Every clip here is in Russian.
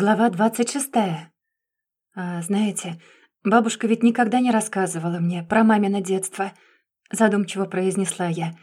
Глава двадцать шестая. А, знаете, бабушка ведь никогда не рассказывала мне про мамино детство, задумчиво произнесла я.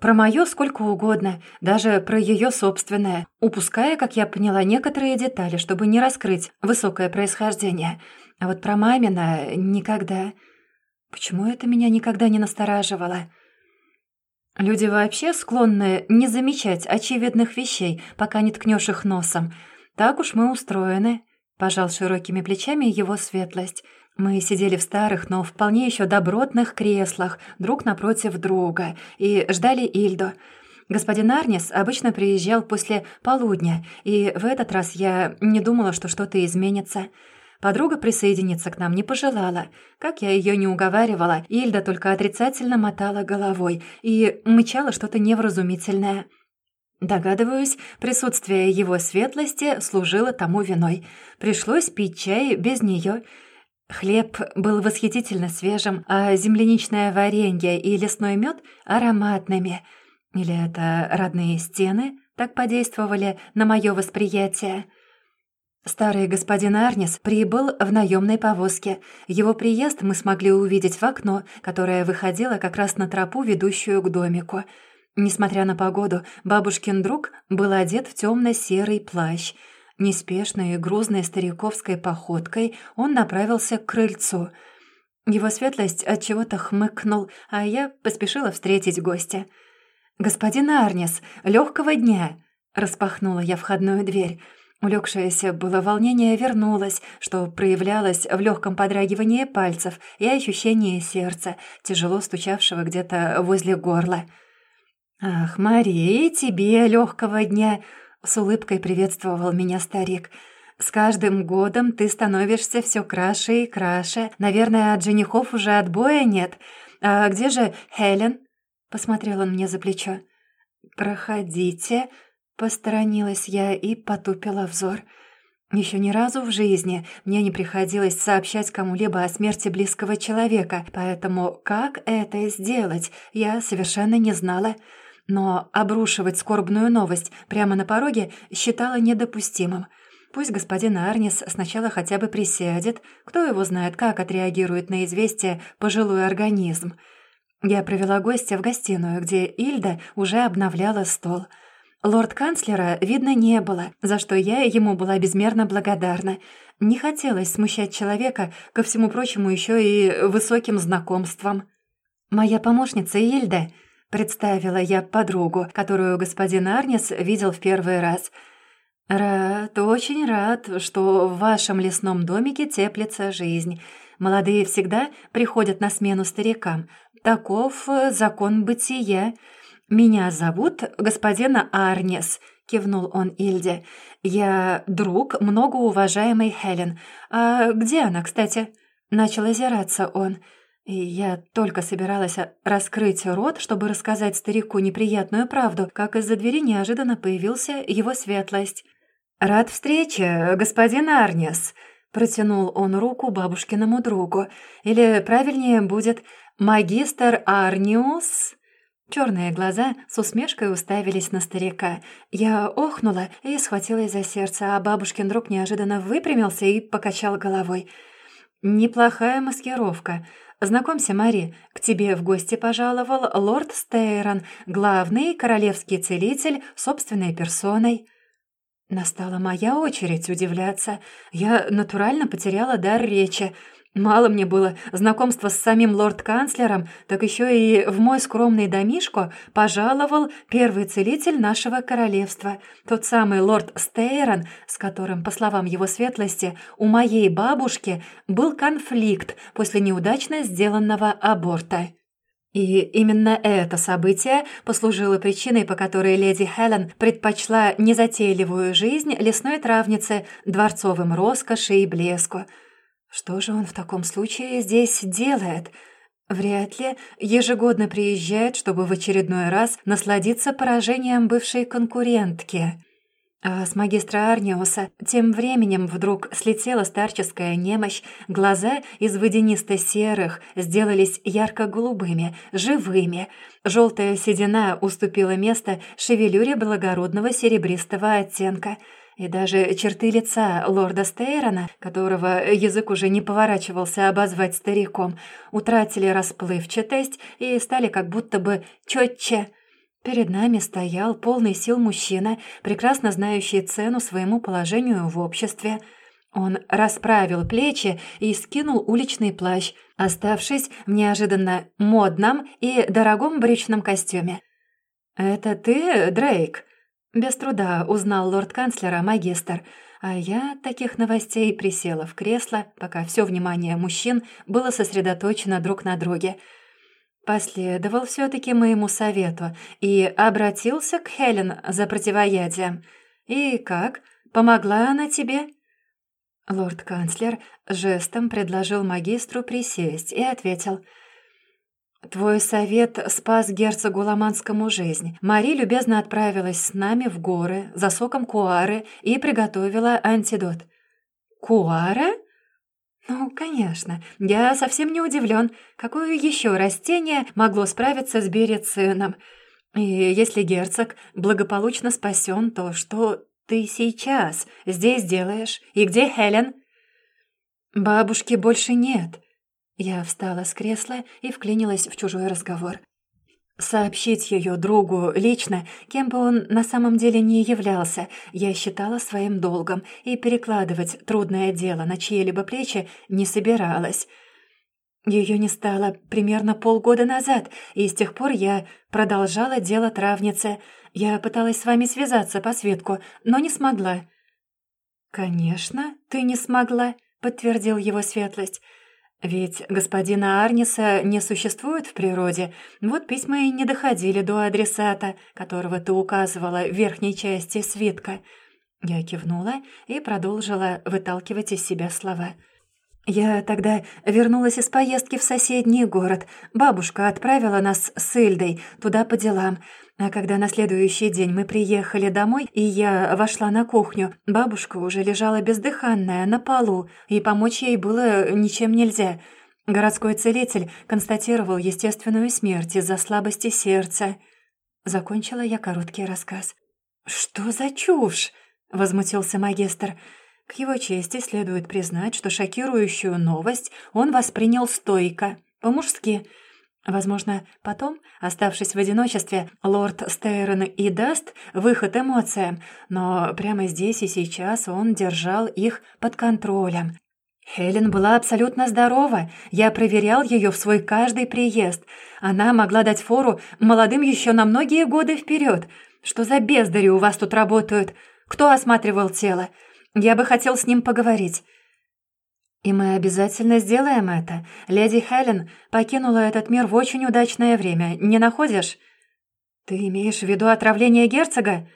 Про моё сколько угодно, даже про её собственное, упуская, как я поняла, некоторые детали, чтобы не раскрыть высокое происхождение. А вот про мамино никогда. Почему это меня никогда не настораживало? Люди вообще склонны не замечать очевидных вещей, пока не ткнешь их носом — «Так уж мы устроены», — пожал широкими плечами его светлость. Мы сидели в старых, но вполне еще добротных креслах, друг напротив друга, и ждали Ильду. Господин Арнис обычно приезжал после полудня, и в этот раз я не думала, что что-то изменится. Подруга присоединиться к нам не пожелала. Как я ее не уговаривала, Ильда только отрицательно мотала головой и мычала что-то невразумительное. Догадываюсь, присутствие его светлости служило тому виной. Пришлось пить чай без нее. Хлеб был восхитительно свежим, а земляничное варенье и лесной мед ароматными. Или это родные стены так подействовали на мое восприятие? Старый господин Арнис прибыл в наемной повозке. Его приезд мы смогли увидеть в окно, которое выходило как раз на тропу, ведущую к домику — Несмотря на погоду, бабушкин друг был одет в темно-серый плащ. Неспешной и грузной стариковской походкой он направился к крыльцу. Его светлость от чего то хмыкнул, а я поспешила встретить гостя. «Господин Арнис, легкого дня!» — распахнула я входную дверь. Улегшееся было волнение вернулось, что проявлялось в легком подрагивании пальцев и ощущении сердца, тяжело стучавшего где-то возле горла. «Ах, Мария, тебе легкого дня!» — с улыбкой приветствовал меня старик. «С каждым годом ты становишься все краше и краше. Наверное, от женихов уже отбоя нет. А где же Хелен?» — посмотрел он мне за плечо. «Проходите», — посторонилась я и потупила взор. Еще ни разу в жизни мне не приходилось сообщать кому-либо о смерти близкого человека, поэтому как это сделать, я совершенно не знала но обрушивать скорбную новость прямо на пороге считала недопустимым. Пусть господин Арнис сначала хотя бы присядет, кто его знает, как отреагирует на известие пожилой организм. Я провела гостя в гостиную, где Ильда уже обновляла стол. Лорд-канцлера видно не было, за что я ему была безмерно благодарна. Не хотелось смущать человека, ко всему прочему еще и высоким знакомством. «Моя помощница Ильда», Представила я подругу, которую господин Арнис видел в первый раз. «Рад, очень рад, что в вашем лесном домике теплится жизнь. Молодые всегда приходят на смену старикам. Таков э, закон бытия. Меня зовут господин Арнис», — кивнул он Ильде. «Я друг многоуважаемой Хелен. А где она, кстати?» Начал озираться он. И я только собиралась раскрыть рот, чтобы рассказать старику неприятную правду, как из-за двери неожиданно появился его светлость. «Рад встрече, господин Арнес», — протянул он руку бабушкиному другу. «Или правильнее будет магистр Арниус?» Черные глаза с усмешкой уставились на старика. Я охнула и схватилась за сердце, а бабушкин друг неожиданно выпрямился и покачал головой. «Неплохая маскировка. «Знакомься, Мари, к тебе в гости пожаловал лорд Стейрон, главный королевский целитель собственной персоной». Настала моя очередь удивляться. Я натурально потеряла дар речи. Мало мне было знакомства с самим лорд-канцлером, так еще и в мой скромный домишко пожаловал первый целитель нашего королевства, тот самый лорд Стейрон, с которым, по словам его светлости, у моей бабушки был конфликт после неудачно сделанного аборта. И именно это событие послужило причиной, по которой леди Хелен предпочла незатейливую жизнь лесной травницы дворцовым роскоши и блеску – что же он в таком случае здесь делает? Вряд ли ежегодно приезжает, чтобы в очередной раз насладиться поражением бывшей конкурентки. А с магистра Арниуса тем временем вдруг слетела старческая немощь, глаза из водянисто-серых сделались ярко-голубыми, живыми. Желтая седина уступила место шевелюре благородного серебристого оттенка — И даже черты лица лорда Стейрона, которого язык уже не поворачивался обозвать стариком, утратили расплывчатость и стали как будто бы четче. Перед нами стоял полный сил мужчина, прекрасно знающий цену своему положению в обществе. Он расправил плечи и скинул уличный плащ, оставшись в неожиданно модном и дорогом брючном костюме. «Это ты, Дрейк?» Без труда узнал лорд-канцлера магистр, а я таких новостей присела в кресло, пока все внимание мужчин было сосредоточено друг на друге. Последовал все таки моему совету и обратился к Хелен за противоядием. «И как? Помогла она тебе?» Лорд-канцлер жестом предложил магистру присесть и ответил — «Твой совет спас герцогу Ломанскому жизнь. Мари любезно отправилась с нами в горы за соком куары и приготовила антидот». «Куара?» «Ну, конечно. Я совсем не удивлен. Какое еще растение могло справиться с берецином? И если герцог благополучно спасен, то что ты сейчас здесь делаешь? И где Хелен?» «Бабушки больше нет». Я встала с кресла и вклинилась в чужой разговор. Сообщить ее другу лично, кем бы он на самом деле не являлся, я считала своим долгом, и перекладывать трудное дело на чьи-либо плечи не собиралась. Ее не стало примерно полгода назад, и с тех пор я продолжала дело травницы. Я пыталась с вами связаться по Светку, но не смогла». «Конечно, ты не смогла», — подтвердил его светлость. Ведь господина Арниса не существует в природе, вот письма и не доходили до адресата, которого ты указывала в верхней части свитка. Я кивнула и продолжила выталкивать из себя слова. «Я тогда вернулась из поездки в соседний город. Бабушка отправила нас с Ильдой туда по делам. А когда на следующий день мы приехали домой, и я вошла на кухню, бабушка уже лежала бездыханная на полу, и помочь ей было ничем нельзя. Городской целитель констатировал естественную смерть из-за слабости сердца. Закончила я короткий рассказ. «Что за чушь?» — возмутился магистр. К его чести следует признать, что шокирующую новость он воспринял стойко, по-мужски — Возможно, потом, оставшись в одиночестве, лорд Стейрон и даст выход эмоциям, но прямо здесь и сейчас он держал их под контролем. Хелен была абсолютно здорова, я проверял ее в свой каждый приезд. Она могла дать фору молодым еще на многие годы вперед. Что за бездари у вас тут работают? Кто осматривал тело? Я бы хотел с ним поговорить. «И мы обязательно сделаем это. Леди Хелен покинула этот мир в очень удачное время, не находишь?» «Ты имеешь в виду отравление герцога?»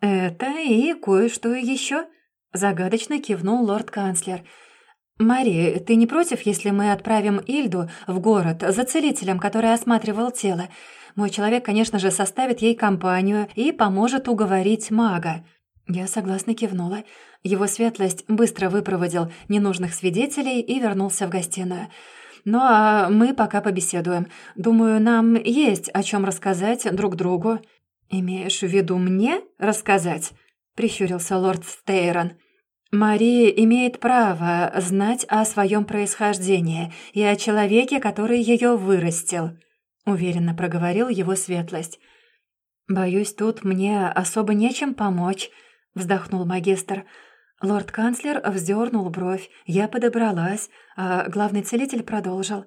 «Это и кое-что еще», — загадочно кивнул лорд-канцлер. «Мари, ты не против, если мы отправим Ильду в город за целителем, который осматривал тело? Мой человек, конечно же, составит ей компанию и поможет уговорить мага». Я согласно кивнула. Его светлость быстро выпроводил ненужных свидетелей и вернулся в гостиную. «Ну а мы пока побеседуем. Думаю, нам есть о чем рассказать друг другу». «Имеешь в виду мне рассказать?» — прищурился лорд Стейрон. «Мария имеет право знать о своем происхождении и о человеке, который ее вырастил», — уверенно проговорил его светлость. «Боюсь, тут мне особо нечем помочь», — вздохнул магистр. Лорд-канцлер вздернул бровь, я подобралась, а главный целитель продолжил.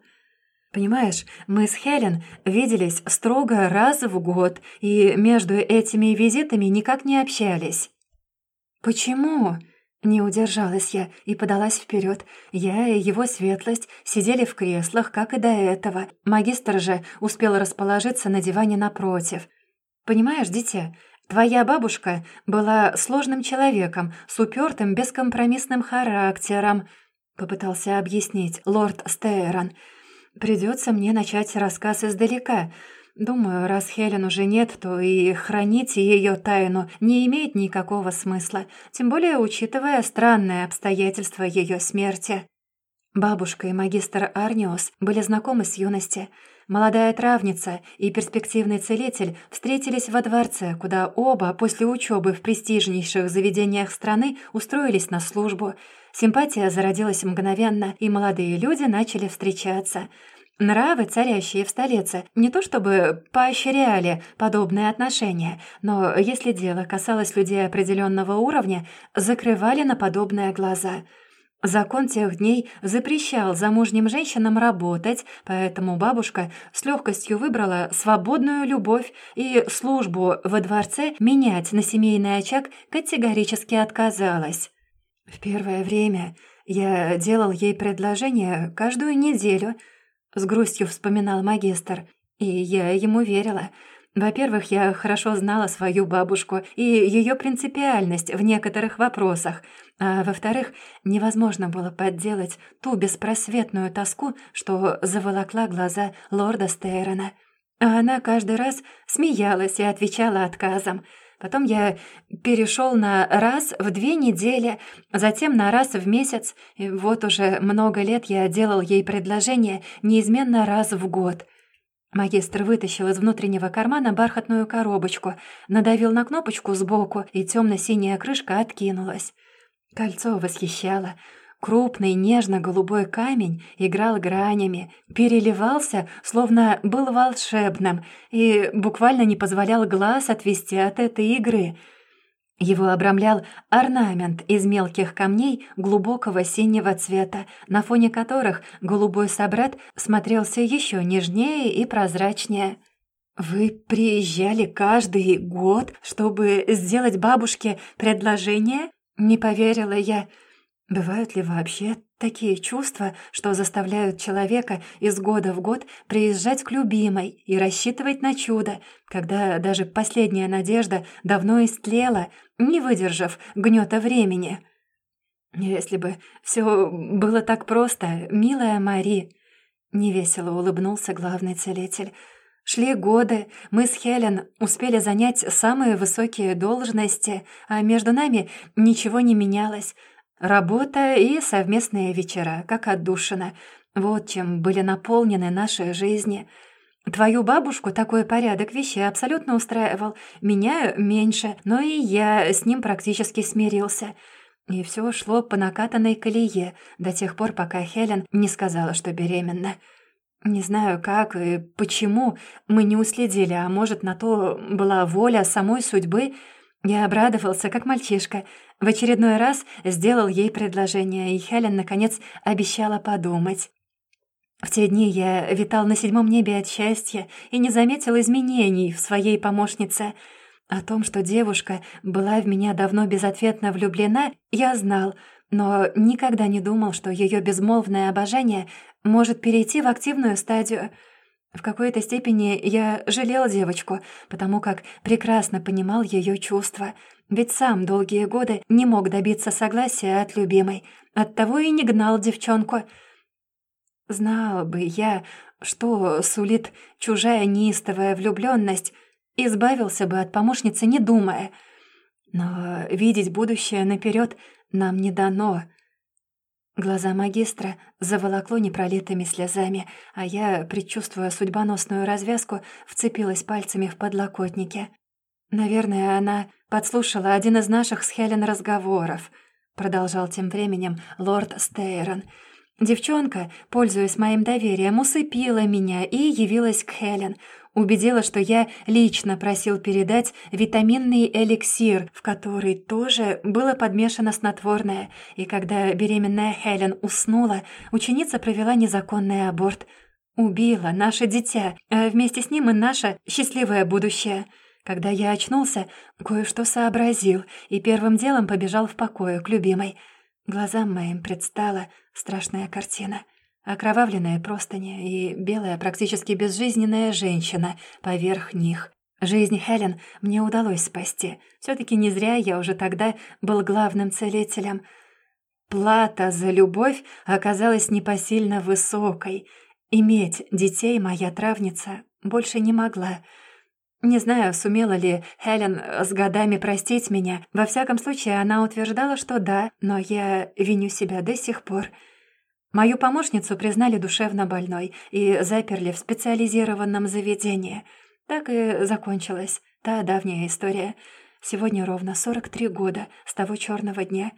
«Понимаешь, мы с Хелен виделись строго раз в год, и между этими визитами никак не общались». «Почему?» Не удержалась я и подалась вперед. Я и его светлость сидели в креслах, как и до этого. Магистр же успел расположиться на диване напротив. «Понимаешь, дитя, Твоя бабушка была сложным человеком, с упертым, бескомпромиссным характером», — попытался объяснить лорд Стейрон. «Придется мне начать рассказ издалека. Думаю, раз Хелен уже нет, то и хранить ее тайну не имеет никакого смысла, тем более учитывая странные обстоятельства ее смерти». Бабушка и магистр Арниос были знакомы с юности. Молодая травница и перспективный целитель встретились во дворце, куда оба после учебы в престижнейших заведениях страны устроились на службу. Симпатия зародилась мгновенно, и молодые люди начали встречаться. Нравы, царящие в столице, не то чтобы поощряли подобные отношения, но если дело касалось людей определенного уровня, закрывали на подобные глаза – Закон тех дней запрещал замужним женщинам работать, поэтому бабушка с легкостью выбрала свободную любовь и службу во дворце менять на семейный очаг категорически отказалась. В первое время я делал ей предложение каждую неделю, с грустью вспоминал магистр, и я ему верила — во-первых, я хорошо знала свою бабушку и ее принципиальность в некоторых вопросах, а во-вторых, невозможно было подделать ту беспросветную тоску, что заволокла глаза лорда Стейрона. А она каждый раз смеялась и отвечала отказом. Потом я перешел на раз в две недели, затем на раз в месяц, и вот уже много лет я делал ей предложение неизменно раз в год — Магистр вытащил из внутреннего кармана бархатную коробочку, надавил на кнопочку сбоку, и темно-синяя крышка откинулась. Кольцо восхищало. Крупный нежно-голубой камень играл гранями, переливался, словно был волшебным, и буквально не позволял глаз отвести от этой игры — его обрамлял орнамент из мелких камней глубокого синего цвета, на фоне которых голубой собрат смотрелся еще нежнее и прозрачнее. «Вы приезжали каждый год, чтобы сделать бабушке предложение?» Не поверила я. Бывают ли вообще такие чувства, что заставляют человека из года в год приезжать к любимой и рассчитывать на чудо, когда даже последняя надежда давно истлела, не выдержав гнета времени? Если бы все было так просто, милая Мари, невесело улыбнулся главный целитель. Шли годы, мы с Хелен успели занять самые высокие должности, а между нами ничего не менялось. Работа и совместные вечера, как отдушина. Вот чем были наполнены наши жизни. Твою бабушку такой порядок вещей абсолютно устраивал. Меня меньше, но и я с ним практически смирился. И все шло по накатанной колее до тех пор, пока Хелен не сказала, что беременна. Не знаю, как и почему мы не уследили, а может, на то была воля самой судьбы — я обрадовался, как мальчишка. В очередной раз сделал ей предложение, и Хелен, наконец, обещала подумать. В те дни я витал на седьмом небе от счастья и не заметил изменений в своей помощнице. О том, что девушка была в меня давно безответно влюблена, я знал, но никогда не думал, что ее безмолвное обожание может перейти в активную стадию — в какой-то степени я жалел девочку, потому как прекрасно понимал ее чувства, ведь сам долгие годы не мог добиться согласия от любимой, оттого и не гнал девчонку. Знал бы я, что сулит чужая неистовая влюбленность, избавился бы от помощницы, не думая. Но видеть будущее наперед нам не дано — Глаза магистра заволокло непролитыми слезами, а я, предчувствуя судьбоносную развязку, вцепилась пальцами в подлокотники. «Наверное, она подслушала один из наших с Хелен разговоров», продолжал тем временем лорд Стейрон. «Девчонка, пользуясь моим доверием, усыпила меня и явилась к Хелен, убедила, что я лично просил передать витаминный эликсир, в который тоже было подмешано снотворное, и когда беременная Хелен уснула, ученица провела незаконный аборт. Убила наше дитя, а вместе с ним и наше счастливое будущее. Когда я очнулся, кое-что сообразил и первым делом побежал в покое к любимой. Глазам моим предстала страшная картина — Окровавленные простыни и белая, практически безжизненная женщина поверх них. Жизнь Хелен мне удалось спасти. все таки не зря я уже тогда был главным целителем. Плата за любовь оказалась непосильно высокой. Иметь детей моя травница больше не могла. Не знаю, сумела ли Хелен с годами простить меня. Во всяком случае, она утверждала, что да, но я виню себя до сих пор — Мою помощницу признали душевно больной и заперли в специализированном заведении. Так и закончилась та давняя история. Сегодня ровно 43 года с того черного дня.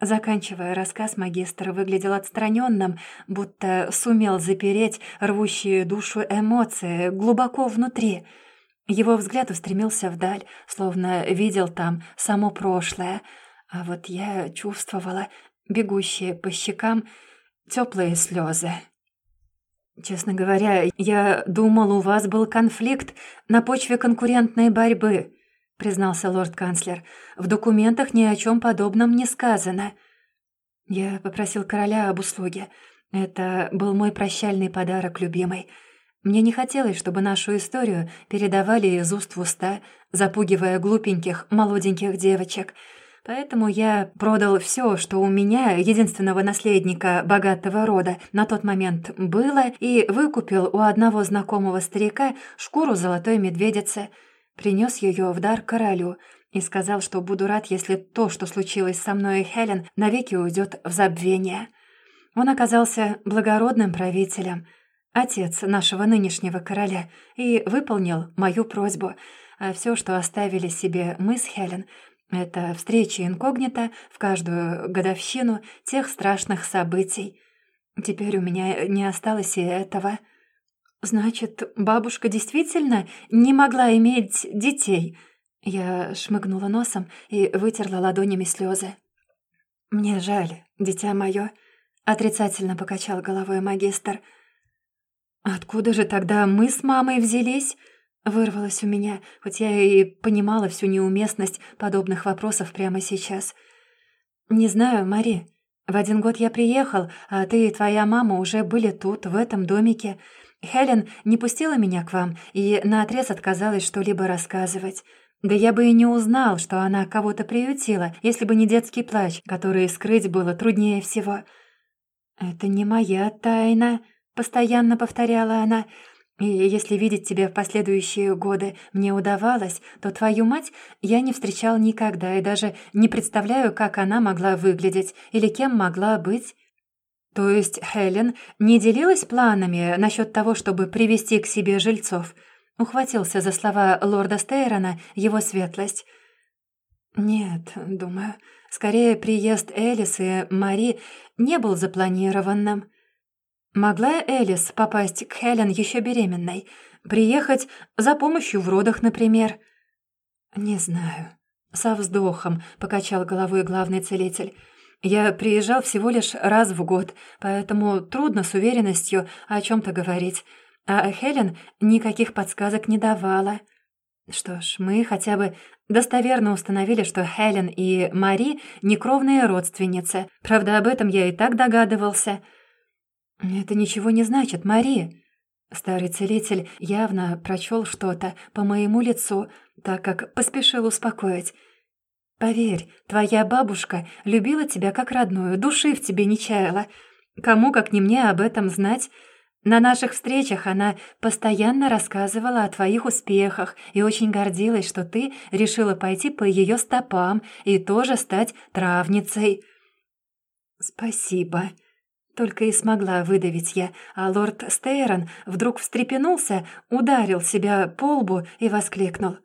Заканчивая рассказ, магистр выглядел отстраненным, будто сумел запереть рвущие душу эмоции глубоко внутри. Его взгляд устремился вдаль, словно видел там само прошлое, а вот я чувствовала бегущие по щекам теплые слезы. «Честно говоря, я думал, у вас был конфликт на почве конкурентной борьбы», признался лорд-канцлер. «В документах ни о чем подобном не сказано». Я попросил короля об услуге. Это был мой прощальный подарок любимой. Мне не хотелось, чтобы нашу историю передавали из уст в уста, запугивая глупеньких, молоденьких девочек — Поэтому я продал все, что у меня, единственного наследника богатого рода, на тот момент было, и выкупил у одного знакомого старика шкуру золотой медведицы. Принес ее в дар королю и сказал, что буду рад, если то, что случилось со мной и Хелен, навеки уйдет в забвение. Он оказался благородным правителем, отец нашего нынешнего короля, и выполнил мою просьбу. А все, что оставили себе мы с Хелен — это встреча инкогнито в каждую годовщину тех страшных событий. Теперь у меня не осталось и этого. Значит, бабушка действительно не могла иметь детей? Я шмыгнула носом и вытерла ладонями слезы. «Мне жаль, дитя мое», — отрицательно покачал головой магистр. «Откуда же тогда мы с мамой взялись?» Вырвалось у меня, хоть я и понимала всю неуместность подобных вопросов прямо сейчас. «Не знаю, Мари. В один год я приехал, а ты и твоя мама уже были тут, в этом домике. Хелен не пустила меня к вам и наотрез отказалась что-либо рассказывать. Да я бы и не узнал, что она кого-то приютила, если бы не детский плач, который скрыть было труднее всего». «Это не моя тайна», — постоянно повторяла она, — и если видеть тебя в последующие годы мне удавалось, то твою мать я не встречал никогда и даже не представляю, как она могла выглядеть или кем могла быть. То есть Хелен не делилась планами насчет того, чтобы привести к себе жильцов. Ухватился за слова лорда Стейрона его светлость. «Нет, думаю, скорее приезд Элис и Мари не был запланированным». Могла Элис попасть к Хелен еще беременной? Приехать за помощью в родах, например? Не знаю. Со вздохом покачал головой главный целитель. Я приезжал всего лишь раз в год, поэтому трудно с уверенностью о чем-то говорить. А Хелен никаких подсказок не давала. Что ж, мы хотя бы достоверно установили, что Хелен и Мари — некровные родственницы. Правда, об этом я и так догадывался — «Это ничего не значит, Мари!» Старый целитель явно прочел что-то по моему лицу, так как поспешил успокоить. «Поверь, твоя бабушка любила тебя как родную, души в тебе не чаяла. Кому, как не мне, об этом знать?» На наших встречах она постоянно рассказывала о твоих успехах и очень гордилась, что ты решила пойти по ее стопам и тоже стать травницей. «Спасибо», только и смогла выдавить я, а лорд Стейрон вдруг встрепенулся, ударил себя по лбу и воскликнул.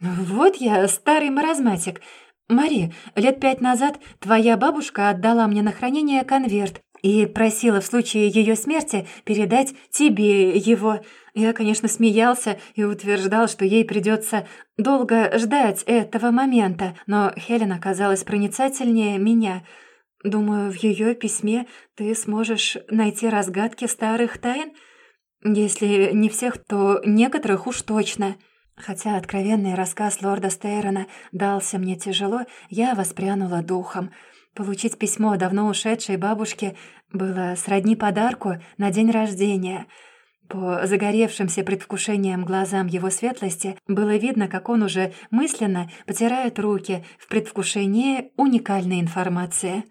«Вот я, старый маразматик. Мари, лет пять назад твоя бабушка отдала мне на хранение конверт и просила в случае ее смерти передать тебе его. Я, конечно, смеялся и утверждал, что ей придется долго ждать этого момента, но Хелен оказалась проницательнее меня — Думаю, в ее письме ты сможешь найти разгадки старых тайн. Если не всех, то некоторых уж точно. Хотя откровенный рассказ лорда Стейрона дался мне тяжело, я воспрянула духом. Получить письмо давно ушедшей бабушки было сродни подарку на день рождения. По загоревшимся предвкушением глазам его светлости было видно, как он уже мысленно потирает руки в предвкушении уникальной информации.